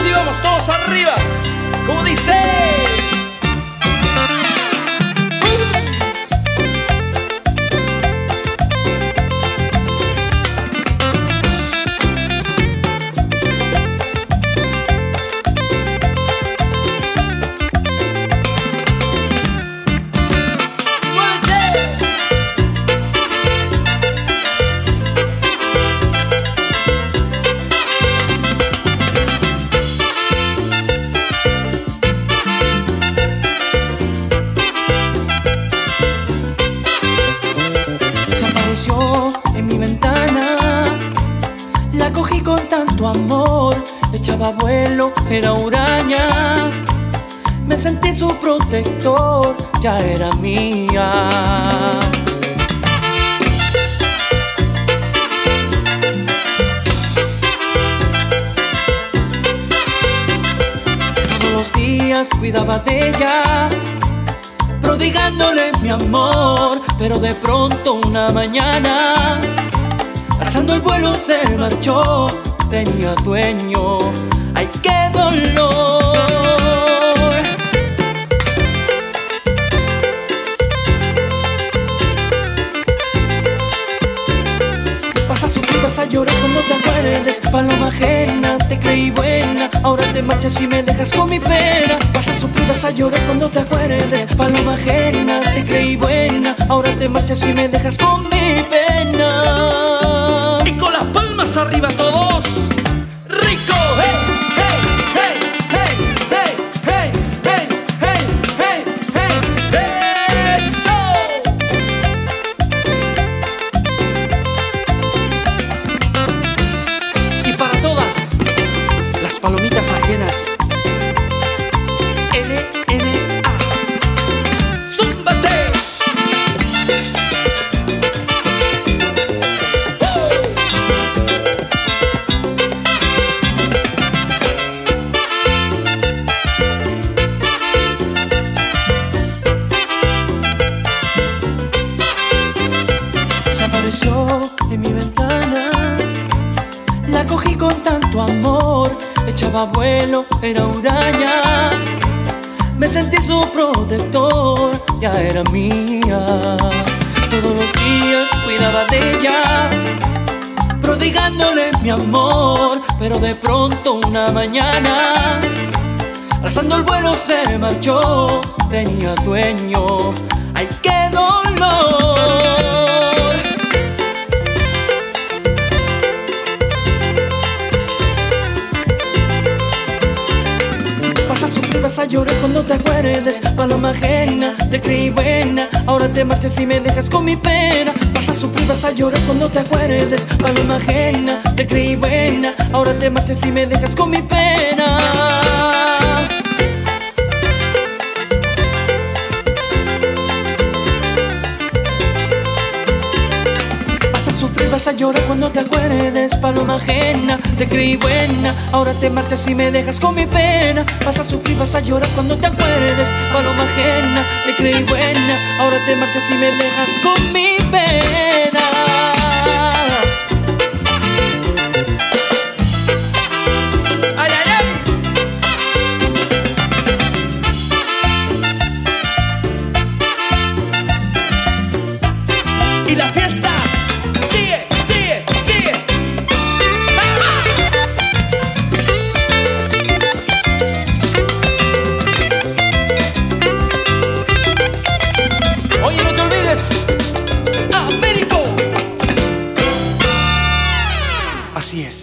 Así vamos todos arriba. Como dice. Tanto amor, echaba vuelo, era huraña. Me sentí su protector, ya era mía. Todos los días cuidaba de ella, prodigándole mi amor, pero de pronto una mañana, trazando el vuelo se marchó, tenía dueño, ay qué dolor. Vas a sufrir, vas a llorar cuando te acuerdes. Paloma ajena, te creí buena. Ahora te marchas y me dejas con mi pena. Vas a sufrir, vas a llorar cuando te acuerdes. Paloma ajena, te creí buena. Ahora te marchas y me dejas con mi pena. Y con las palmas arriba todos. Ajenas LNA. Zúmbate. se apareció en mi ventana. La cogí con tanto amor, echaba vuelo, era huraña. Me sentí su protector, ya era mía. Todos los días cuidaba de ella, prodigándole mi amor. Pero de pronto una mañana, alzando el vuelo se marchó, tenía dueño. ¡Ay, qué dolor! Vas a llorar cuando te acuerdes. Paloma ajena, te creí buena. Ahora te marchas y me dejas con mi pena. Vas a sufrir, vas a llorar cuando te acuerdes. Paloma ajena, te creí buena. Ahora te marchas y me dejas con mi pena sufrir, vas a llorar cuando te acuerdes Paloma ajena, te creí buena. Ahora te marchas y me dejas con mi pena. Vas a sufrir, vas a llorar cuando te acuerdes Paloma ajena, te creí buena. Ahora te marchas y me dejas con mi pena. Y la Así.